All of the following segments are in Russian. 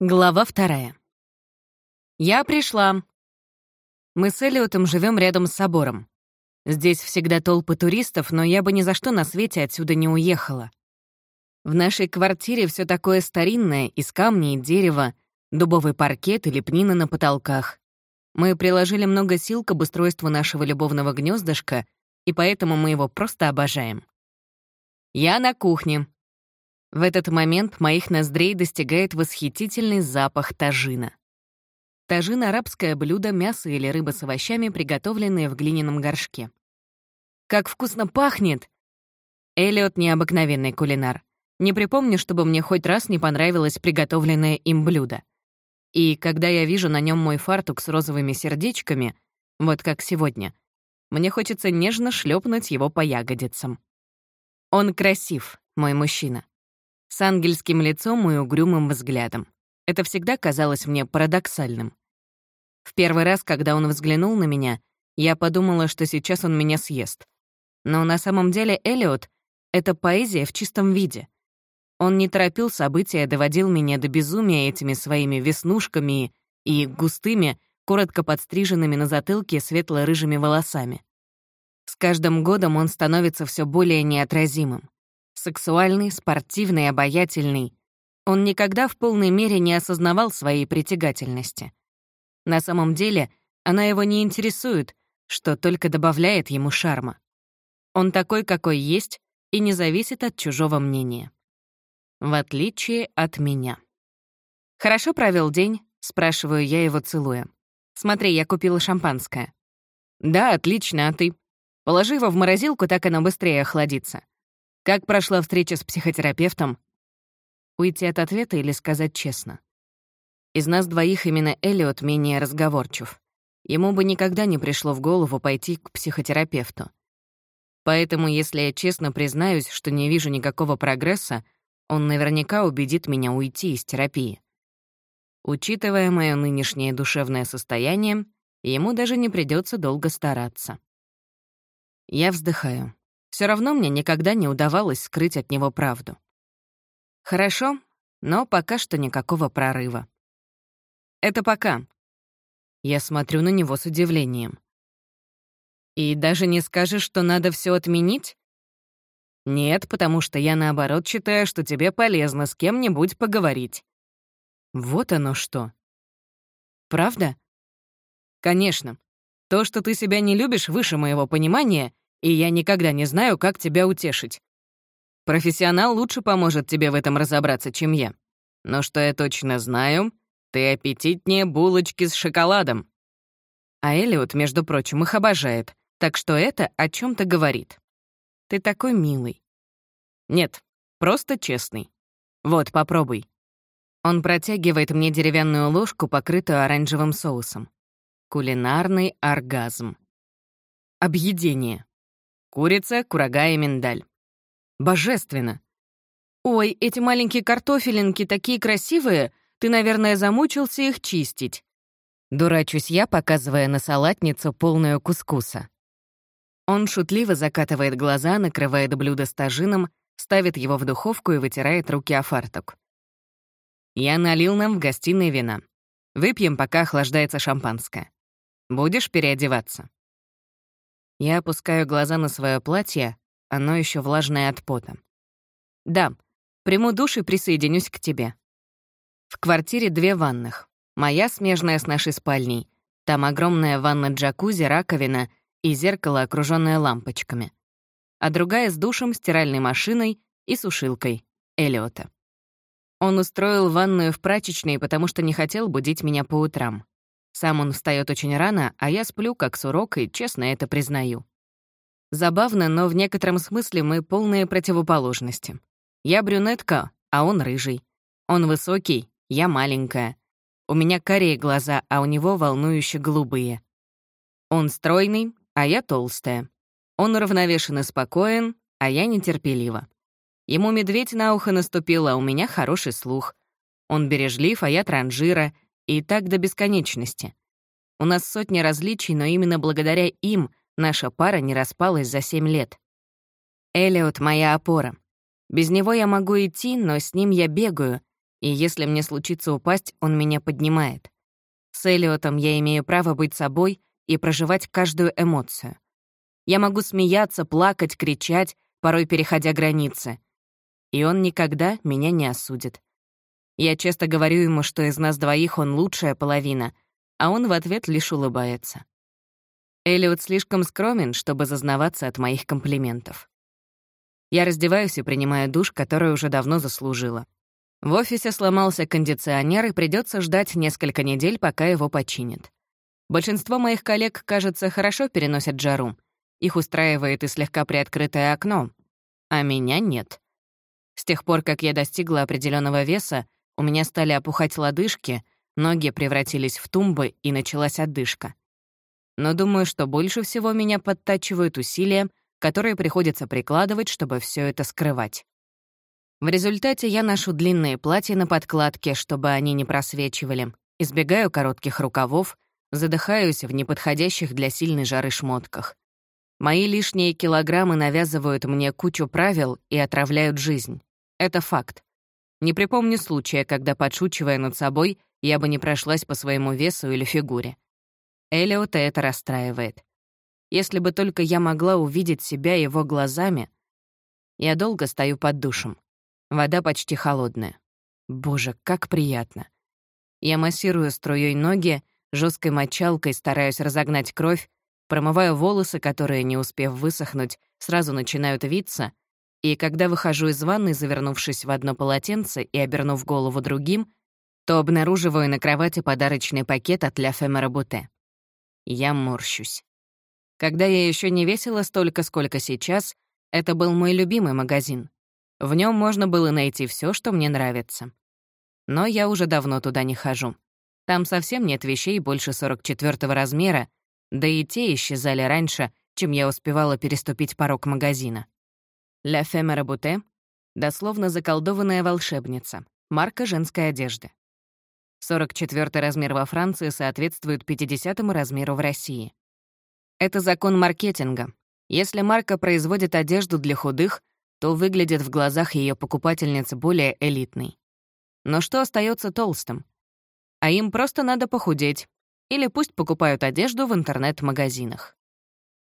Глава вторая. Я пришла. Мы с Элиотом живем рядом с собором. Здесь всегда толпы туристов, но я бы ни за что на свете отсюда не уехала. В нашей квартире все такое старинное, из камня и дерева, дубовый паркет и лепнина на потолках. Мы приложили много сил к обустройству нашего любовного гнездышка, и поэтому мы его просто обожаем. Я на кухне, в этот момент моих ноздрей достигает восхитительный запах тажина. Тажин — арабское блюдо, мясо или рыба с овощами, приготовленные в глиняном горшке. «Как вкусно пахнет!» Эллиот — необыкновенный кулинар. Не припомню, чтобы мне хоть раз не понравилось приготовленное им блюдо. И когда я вижу на нем мой фартук с розовыми сердечками, вот как сегодня, мне хочется нежно шлепнуть его по ягодицам. Он красив, мой мужчина с ангельским лицом и угрюмым взглядом. Это всегда казалось мне парадоксальным. В первый раз, когда он взглянул на меня, я подумала, что сейчас он меня съест. Но на самом деле Элиот — это поэзия в чистом виде. Он не торопил события, доводил меня до безумия этими своими веснушками и густыми, коротко подстриженными на затылке светло-рыжими волосами. С каждым годом он становится все более неотразимым. Сексуальный, спортивный, обаятельный. Он никогда в полной мере не осознавал своей притягательности. На самом деле, она его не интересует, что только добавляет ему шарма. Он такой, какой есть, и не зависит от чужого мнения. В отличие от меня. «Хорошо провел день?» — спрашиваю я его, целуя. «Смотри, я купила шампанское». «Да, отлично, а ты?» «Положи его в морозилку, так оно быстрее охладится. Как прошла встреча с психотерапевтом? Уйти от ответа или сказать честно? Из нас двоих именно Элиот менее разговорчив. Ему бы никогда не пришло в голову пойти к психотерапевту. Поэтому, если я честно признаюсь, что не вижу никакого прогресса, он наверняка убедит меня уйти из терапии. Учитывая мое нынешнее душевное состояние, ему даже не придется долго стараться. Я вздыхаю. Все равно мне никогда не удавалось скрыть от него правду. Хорошо, но пока что никакого прорыва. Это пока. Я смотрю на него с удивлением. И даже не скажешь, что надо все отменить? Нет, потому что я наоборот считаю, что тебе полезно с кем-нибудь поговорить. Вот оно что. Правда? Конечно. То, что ты себя не любишь, выше моего понимания, и я никогда не знаю, как тебя утешить. Профессионал лучше поможет тебе в этом разобраться, чем я. Но что я точно знаю, ты аппетитнее булочки с шоколадом. А Элиот, между прочим, их обожает, так что это о чем то говорит. Ты такой милый. Нет, просто честный. Вот, попробуй. Он протягивает мне деревянную ложку, покрытую оранжевым соусом. Кулинарный оргазм. Объедение. Курица, курага и миндаль. Божественно. Ой, эти маленькие картофелинки такие красивые, ты, наверное, замучился их чистить. Дурачусь я, показывая на салатницу полную кускуса. Он шутливо закатывает глаза, накрывает блюдо с тажином, ставит его в духовку и вытирает руки о фартук. Я налил нам в гостиной вина. Выпьем, пока охлаждается шампанское. Будешь переодеваться? Я опускаю глаза на свое платье, оно еще влажное от пота. Да, приму душ и присоединюсь к тебе. В квартире две ванных. Моя смежная с нашей спальней. Там огромная ванна-джакузи, раковина и зеркало, окруженное лампочками. А другая с душем, стиральной машиной и сушилкой. Элиота. Он устроил ванную в прачечной, потому что не хотел будить меня по утрам. Сам он встает очень рано, а я сплю как сурок и честно это признаю. Забавно, но в некотором смысле мы полные противоположности. Я брюнетка, а он рыжий. Он высокий, я маленькая. У меня карие глаза, а у него волнующе голубые. Он стройный, а я толстая. Он уравновешен и спокоен, а я нетерпелива. Ему медведь на ухо наступил, а у меня хороший слух. Он бережлив, а я транжира — и так до бесконечности. У нас сотни различий, но именно благодаря им наша пара не распалась за семь лет. Элиот — моя опора. Без него я могу идти, но с ним я бегаю, И если мне случится упасть, он меня поднимает. С Элиотом я имею право быть собой и проживать каждую эмоцию. Я могу смеяться, плакать, кричать, порой переходя границы. И он никогда меня не осудит. Я часто говорю ему, что из нас двоих он лучшая половина, а он в ответ лишь улыбается. Элиот слишком скромен, чтобы зазнаваться от моих комплиментов. Я раздеваюсь и принимаю душ, который уже давно заслужила. В офисе сломался кондиционер, и придется ждать несколько недель, пока его починят. Большинство моих коллег, кажется, хорошо переносят жару. Их устраивает и слегка приоткрытое окно. А меня нет. С тех пор, как я достигла определенного веса, у меня стали опухать лодыжки, ноги превратились в тумбы, и началась отдышка. Но думаю, что больше всего меня подтачивают усилия, которые приходится прикладывать, чтобы все это скрывать. В результате я ношу длинные платья на подкладке, чтобы они не просвечивали, избегаю коротких рукавов, задыхаюсь в неподходящих для сильной жары шмотках. Мои лишние килограммы навязывают мне кучу правил и отравляют жизнь. Это факт. Не припомню случая, когда, подшучивая над собой, я бы не прошлась по своему весу или фигуре. Элиота это расстраивает. Если бы только я могла увидеть себя его глазами. Я долго стою под душем. Вода почти холодная. Боже, как приятно. Я массирую струей ноги, жесткой мочалкой стараюсь разогнать кровь, промываю волосы, которые, не успев высохнуть, сразу начинают виться, и когда выхожу из ванны, завернувшись в одно полотенце и обернув голову другим, то обнаруживаю на кровати подарочный пакет от Ля Фемера Буте. Я морщусь. Когда я еще не весила столько, сколько сейчас, это был мой любимый магазин. В нем можно было найти все, что мне нравится. Но я уже давно туда не хожу. Там совсем нет вещей больше 44 размера, да и те исчезали раньше, чем я успевала переступить порог магазина. «Ля Фемера Буте» — дословно заколдованная волшебница, марка женской одежды. 44 размер во Франции соответствует 50 размеру в России. Это закон маркетинга. Если марка производит одежду для худых, то выглядит в глазах ее покупательницы более элитной. Но что остается толстым? А им просто надо похудеть. Или пусть покупают одежду в интернет-магазинах.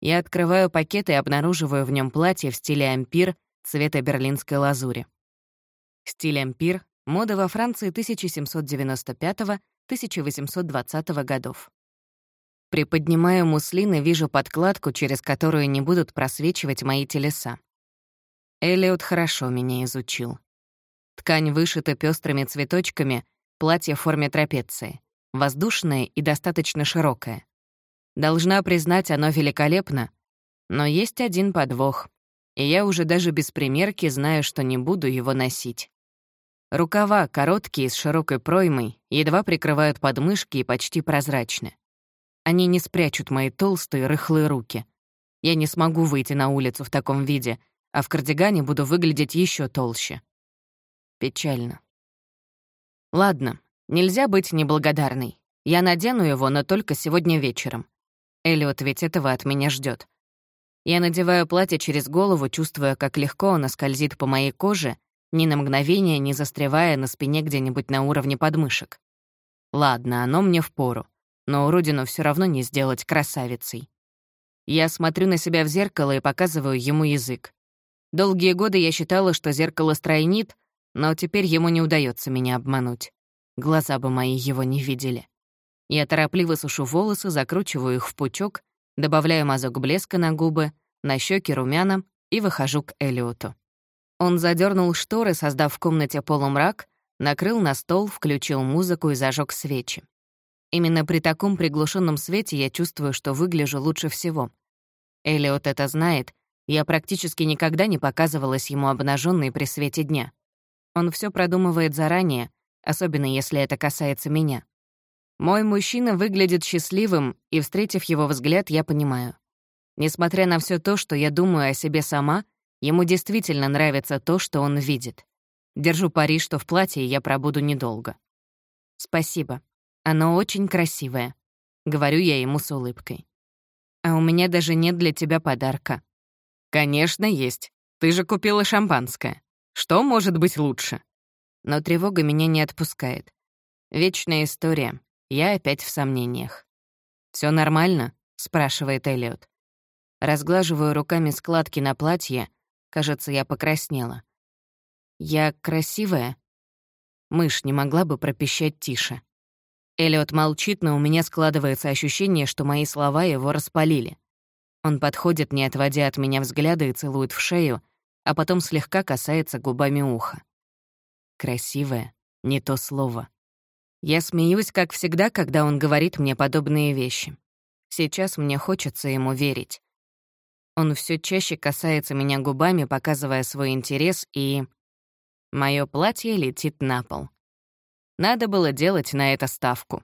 Я открываю пакет и обнаруживаю в нем платье в стиле ампир цвета берлинской лазури. Стиль ампир — мода во Франции 1795-1820 годов. Приподнимаю муслин и вижу подкладку, через которую не будут просвечивать мои телеса. Элliot хорошо меня изучил. Ткань вышита пестрыми цветочками, платье в форме трапеции, воздушное и достаточно широкое. Должна признать, оно великолепно, но есть один подвох, и я уже даже без примерки знаю, что не буду его носить. Рукава, короткие, с широкой проймой, едва прикрывают подмышки и почти прозрачны. Они не спрячут мои толстые, рыхлые руки. Я не смогу выйти на улицу в таком виде, а в кардигане буду выглядеть еще толще. Печально. Ладно, нельзя быть неблагодарной. Я надену его, но только сегодня вечером. Эллиот ведь этого от меня ждет. Я надеваю платье через голову, чувствуя, как легко оно скользит по моей коже, ни на мгновение не застревая на спине где-нибудь на уровне подмышек. Ладно, оно мне впору но уродину все равно не сделать красавицей. Я смотрю на себя в зеркало и показываю ему язык. Долгие годы я считала, что зеркало стройнит, но теперь ему не удается меня обмануть. Глаза бы мои его не видели. Я торопливо сушу волосы, закручиваю их в пучок, добавляю мазок блеска на губы, на щеки румяна и выхожу к Элиоту. Он задернул шторы, создав в комнате полумрак, накрыл на стол, включил музыку и зажег свечи. Именно при таком приглушенном свете я чувствую, что выгляжу лучше всего. Элиот это знает, я практически никогда не показывалась ему обнаженной при свете дня. Он все продумывает заранее, особенно если это касается меня. Мой мужчина выглядит счастливым, и, встретив его взгляд, я понимаю. Несмотря на все то, что я думаю о себе сама, ему действительно нравится то, что он видит. Держу пари, что в платье я пробуду недолго. Спасибо. Оно очень красивое», — говорю я ему с улыбкой. «А у меня даже нет для тебя подарка». «Конечно, есть. Ты же купила шампанское. Что может быть лучше?» Но тревога меня не отпускает. Вечная история. Я опять в сомнениях. Все нормально?» — спрашивает Эллиот. Разглаживаю руками складки на платье. Кажется, я покраснела. «Я красивая?» Мышь не могла бы пропищать тише. Эллиот молчит, но у меня складывается ощущение, что мои слова его распалили. Он подходит, не отводя от меня взгляда, и целует в шею, а потом слегка касается губами уха. Красивая — не то слово. Я смеюсь, как всегда, когда он говорит мне подобные вещи. Сейчас мне хочется ему верить. Он все чаще касается меня губами, показывая свой интерес, и... Моё платье летит на пол. Надо было делать на это ставку.